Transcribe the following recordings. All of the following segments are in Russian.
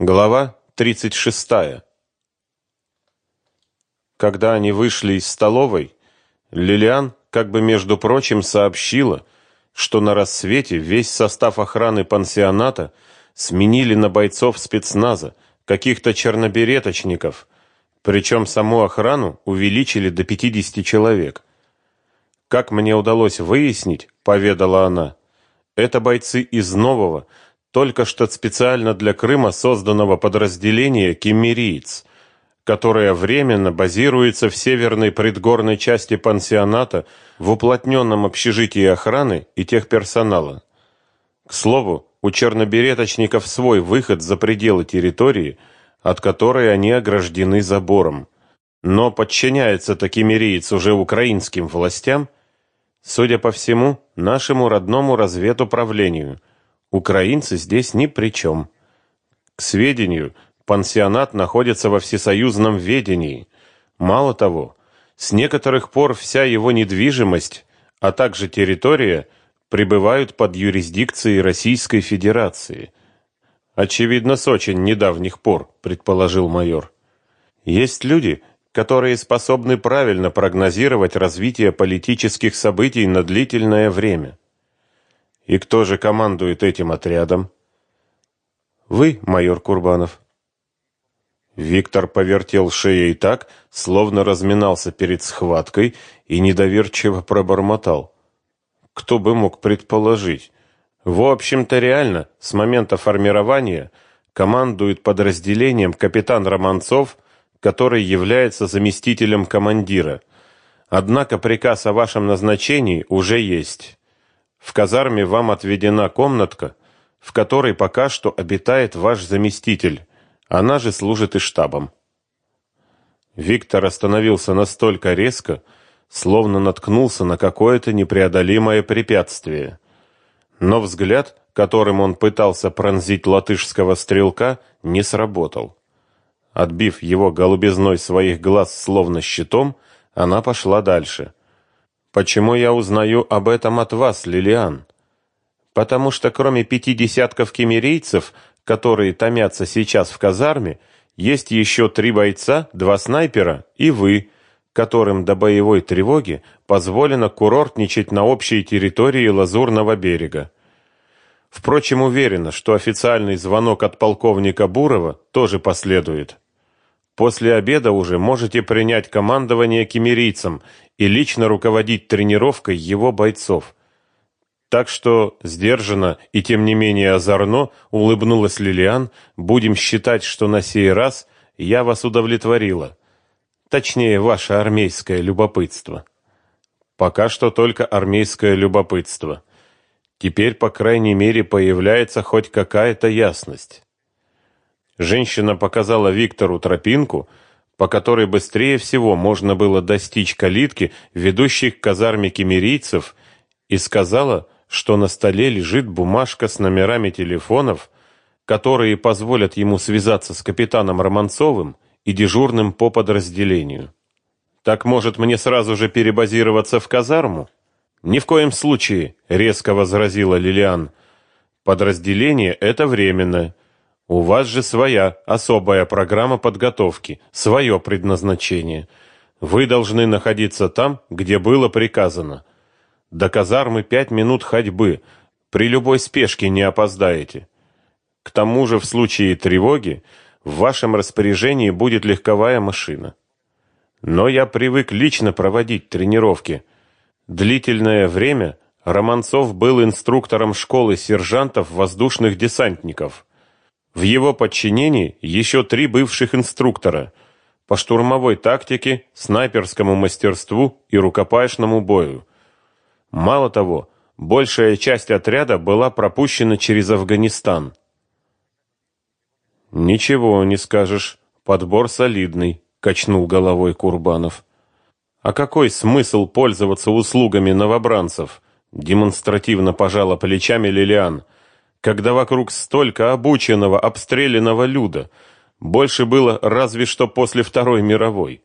Глава 36. Когда они вышли из столовой, Лилиан, как бы между прочим, сообщила, что на рассвете весь состав охраны пансионата сменили на бойцов спецназа, каких-то чернобереточников, причем саму охрану увеличили до 50 человек. Как мне удалось выяснить, поведала она, это бойцы из нового, только что специально для Крыма созданного подразделения «Кемериец», которое временно базируется в северной предгорной части пансионата в уплотненном общежитии охраны и техперсонала. К слову, у чернобереточников свой выход за пределы территории, от которой они ограждены забором. Но подчиняется такимериец уже украинским властям, судя по всему, нашему родному разведуправлению – Украинцы здесь ни при чем. К сведению, пансионат находится во всесоюзном ведении. Мало того, с некоторых пор вся его недвижимость, а также территория пребывают под юрисдикцией Российской Федерации. Очевидно, с очень недавних пор, предположил майор. Есть люди, которые способны правильно прогнозировать развитие политических событий на длительное время. И кто же командует этим отрядом? Вы, майор Курбанов. Виктор повертел шеей так, словно разминался перед схваткой и недоверчиво пробормотал: "Кто бы мог предположить? В общем-то, реально, с момента формирования командует подразделением капитан Романцов, который является заместителем командира. Однако приказ о вашем назначении уже есть. В казарме вам отведена комнатка, в которой пока что обитает ваш заместитель. Она же служит и штабом. Виктор остановился настолько резко, словно наткнулся на какое-то непреодолимое препятствие. Но взгляд, которым он пытался пронзить латышского стрелка, не сработал. Отбив его голубизной своих глаз словно щитом, она пошла дальше. Почему я узнаю об этом от вас, Лилиан? Потому что кроме пяти десятков кемерийцев, которые томятся сейчас в казарме, есть еще три бойца, два снайпера и вы, которым до боевой тревоги позволено курортничать на общей территории Лазурного берега. Впрочем, уверена, что официальный звонок от полковника Бурова тоже последует. После обеда уже можете принять командование кемерийцам и лично руководить тренировкой его бойцов. Так что сдержанно и тем не менее озорно улыбнулась Лилиан, будем считать, что на сей раз я вас удовлетворила. Точнее, ваше армейское любопытство. Пока что только армейское любопытство. Теперь, по крайней мере, появляется хоть какая-то ясность. Женщина показала Виктору тропинку, по которой быстрее всего можно было достичь калитки, ведущей к казарме кемерийцев, и сказала, что на столе лежит бумажка с номерами телефонов, которые позволят ему связаться с капитаном Романцовым и дежурным по подразделению. Так может мне сразу же перебазироваться в казарму? Ни в коем случае, резко возразила Лилиан. Подразделение это временно. У вас же своя особая программа подготовки, свое предназначение. Вы должны находиться там, где было приказано. До казармы пять минут ходьбы. При любой спешке не опоздаете. К тому же в случае тревоги в вашем распоряжении будет легковая машина. Но я привык лично проводить тренировки. Длительное время Романцов был инструктором школы сержантов воздушных десантников. В его подчинении еще три бывших инструктора по штурмовой тактике, снайперскому мастерству и рукопашному бою. Мало того, большая часть отряда была пропущена через Афганистан. Ничего не скажешь, подбор солидный, качнул головой Курбанов. А какой смысл пользоваться услугами новобранцев? демонстративно пожала плечами Лилиан когда вокруг столько обученного, обстрелянного люда. Больше было разве что после Второй мировой.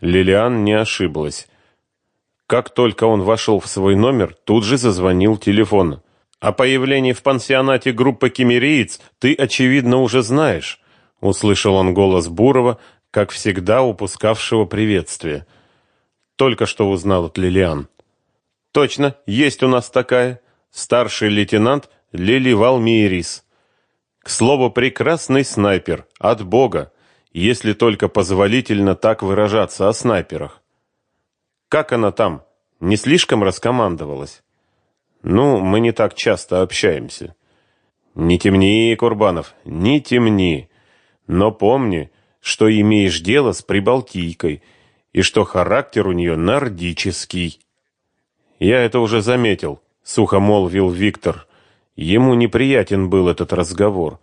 Лилиан не ошиблась. Как только он вошел в свой номер, тут же зазвонил телефон. О появлении в пансионате группы кемериец ты, очевидно, уже знаешь, услышал он голос Бурова, как всегда упускавшего приветствие. Только что узнал от Лилиан. Точно, есть у нас такая. Старший лейтенант Лили Валмирис. К слову, прекрасный снайпер от бога, если только позволительно так выражаться о снайперах. Как она там? Не слишком раскомандовалась? Ну, мы не так часто общаемся. Не темни, Курбанов, не темни. Но помни, что имеешь дело с прибалтийкой и что характер у нее нордический. Я это уже заметил, сухо молвил Виктор. Ему неприятен был этот разговор.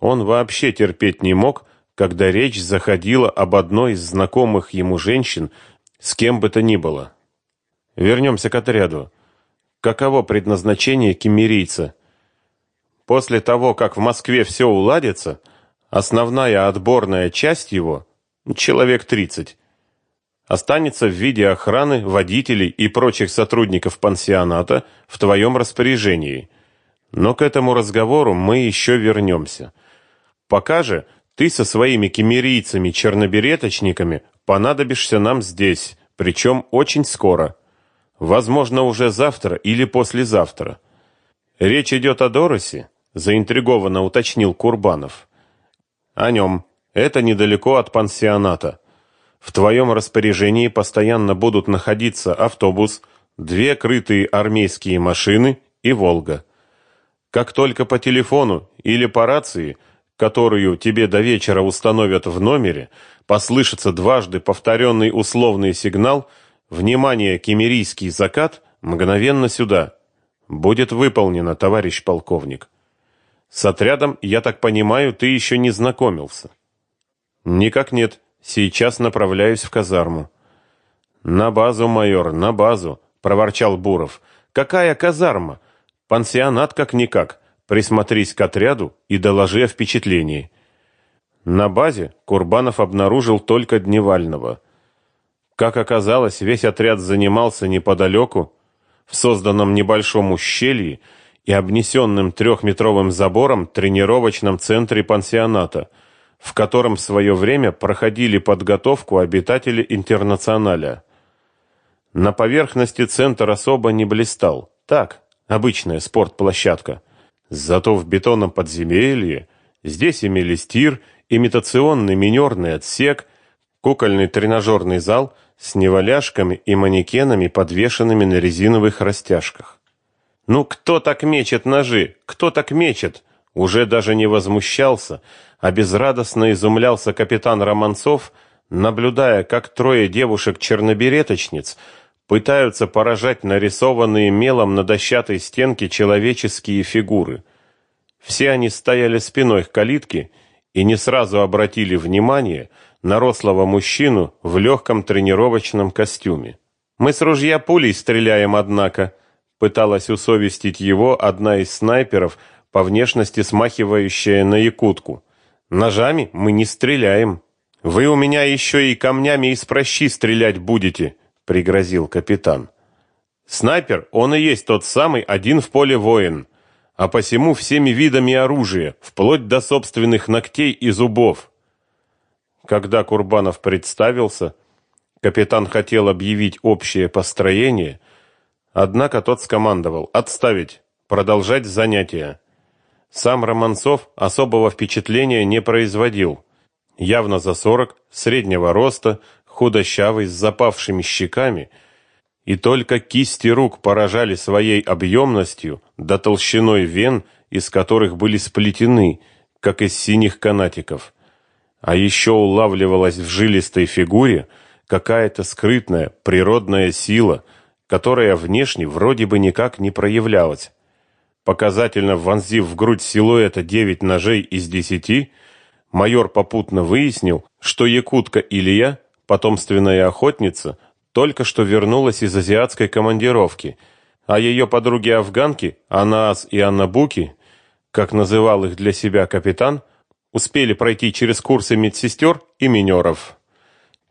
Он вообще терпеть не мог, когда речь заходила об одной из знакомых ему женщин, с кем бы то ни было. Вернемся к отряду. Каково предназначение кемерийца? После того, как в Москве все уладится, основная отборная часть его, человек 30, останется в виде охраны, водителей и прочих сотрудников пансионата в твоем распоряжении. Но к этому разговору мы еще вернемся. Пока же ты со своими кемерийцами-чернобереточниками понадобишься нам здесь, причем очень скоро. Возможно, уже завтра или послезавтра. Речь идет о Доросе, заинтригованно уточнил Курбанов. О нем. Это недалеко от пансионата. В твоем распоряжении постоянно будут находиться автобус, две крытые армейские машины и Волга. Как только по телефону или по рации, которую тебе до вечера установят в номере, послышится дважды повторенный условный сигнал – Внимание, кемерийский закат, мгновенно сюда. Будет выполнено, товарищ полковник. С отрядом, я так понимаю, ты еще не знакомился. Никак нет. Сейчас направляюсь в казарму. На базу, майор, на базу, проворчал Буров. Какая казарма? Пансионат как никак. Присмотрись к отряду и доложи о впечатлении. На базе Курбанов обнаружил только Дневального. Как оказалось, весь отряд занимался неподалеку, в созданном небольшом ущелье и обнесенном трехметровым забором тренировочном центре пансионата, в котором в свое время проходили подготовку обитатели интернационаля. На поверхности центр особо не блистал. Так, обычная спортплощадка. Зато в бетонном подземелье здесь имелись тир, имитационный минерный отсек, кукольный тренажерный зал с неваляшками и манекенами, подвешенными на резиновых растяжках. Ну кто так мечет ножи? Кто так мечет? Уже даже не возмущался, а безрадостно изумлялся капитан Романцов, наблюдая, как трое девушек-чернобереточниц пытаются поражать нарисованные мелом на дощатой стенке человеческие фигуры. Все они стояли спиной к калитке и не сразу обратили внимание, на рослого мужчину в легком тренировочном костюме. Мы с ружья пулей стреляем, однако, пыталась усовестить его одна из снайперов, по внешности смахивающая на якутку. Ножами мы не стреляем. Вы у меня еще и камнями из прощи стрелять будете, пригрозил капитан. Снайпер, он и есть тот самый один в поле воин, а посему всеми видами оружия, вплоть до собственных ногтей и зубов. Когда Курбанов представился, капитан хотел объявить общее построение, однако тот скомандовал «Отставить! Продолжать занятия!». Сам Романцов особого впечатления не производил. Явно за сорок, среднего роста, худощавый, с запавшими щеками, и только кисти рук поражали своей объемностью да толщиной вен, из которых были сплетены, как из синих канатиков. А еще улавливалась в жилистой фигуре какая-то скрытная природная сила, которая внешне вроде бы никак не проявлялась. Показательно вонзив в грудь силуэта девять ножей из десяти, майор попутно выяснил, что якутка Илья, потомственная охотница, только что вернулась из азиатской командировки, а ее подруги-афганки, Анаас и Аннабуки, как называл их для себя капитан, успели пройти через курсы медсестер и минеров.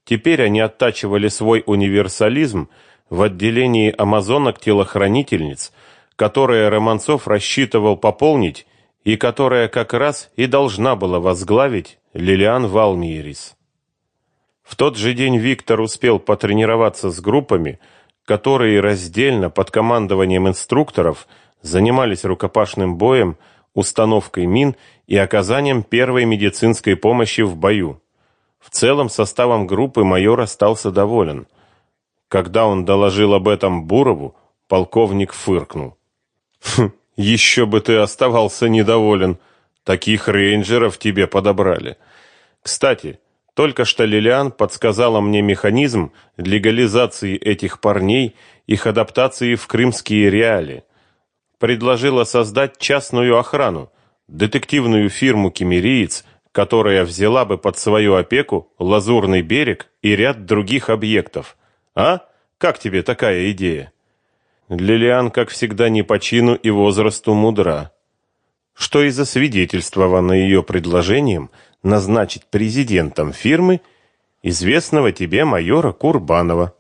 Теперь они оттачивали свой универсализм в отделении амазонок-телохранительниц, которое Романцов рассчитывал пополнить и которое как раз и должна была возглавить Лилиан Валмирис. В тот же день Виктор успел потренироваться с группами, которые раздельно под командованием инструкторов занимались рукопашным боем, установкой мин и оказанием первой медицинской помощи в бою. В целом составом группы майор остался доволен. Когда он доложил об этом Бурову, полковник фыркнул. «Хм, еще бы ты оставался недоволен. Таких рейнджеров тебе подобрали. Кстати, только что Лилиан подсказала мне механизм легализации этих парней, их адаптации в крымские реалии. Предложила создать частную охрану, детективную фирму «Кемериец», которая взяла бы под свою опеку Лазурный берег и ряд других объектов. А? Как тебе такая идея? Лилиан, как всегда, не по чину и возрасту мудра. Что и засвидетельствовано ее предложением назначить президентом фирмы известного тебе майора Курбанова.